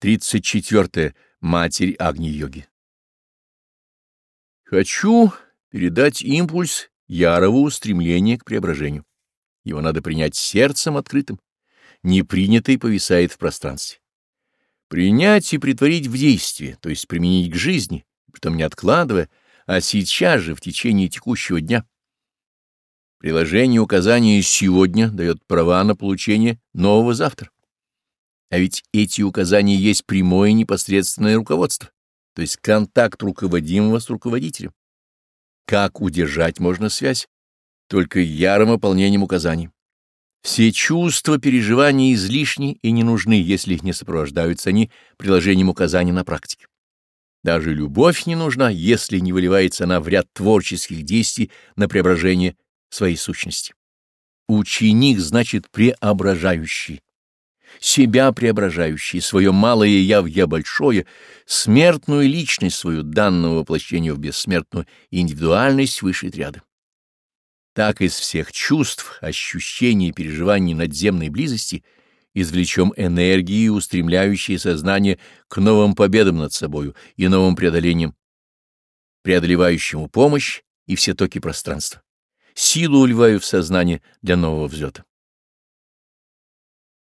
34. Матерь Агни-йоги Хочу передать импульс ярого устремления к преображению. Его надо принять сердцем открытым. Непринятый повисает в пространстве. Принять и притворить в действие, то есть применить к жизни, притом не откладывая, а сейчас же в течение текущего дня. Приложение указания сегодня дает права на получение нового завтра. А ведь эти указания есть прямое непосредственное руководство, то есть контакт руководимого с руководителем. Как удержать можно связь? Только ярым выполнением указаний. Все чувства, переживания излишни и не нужны, если их не сопровождаются они приложением указаний на практике. Даже любовь не нужна, если не выливается она в ряд творческих действий на преображение своей сущности. Ученик значит преображающий, себя преображающий, свое малое «я» в «я» большое, смертную личность свою, данную воплощению в бессмертную индивидуальность выше ряда. Так из всех чувств, ощущений и переживаний надземной близости извлечем энергии, устремляющие сознание к новым победам над собою и новым преодолением, преодолевающему помощь и все токи пространства, силу уливаю в сознание для нового взлета.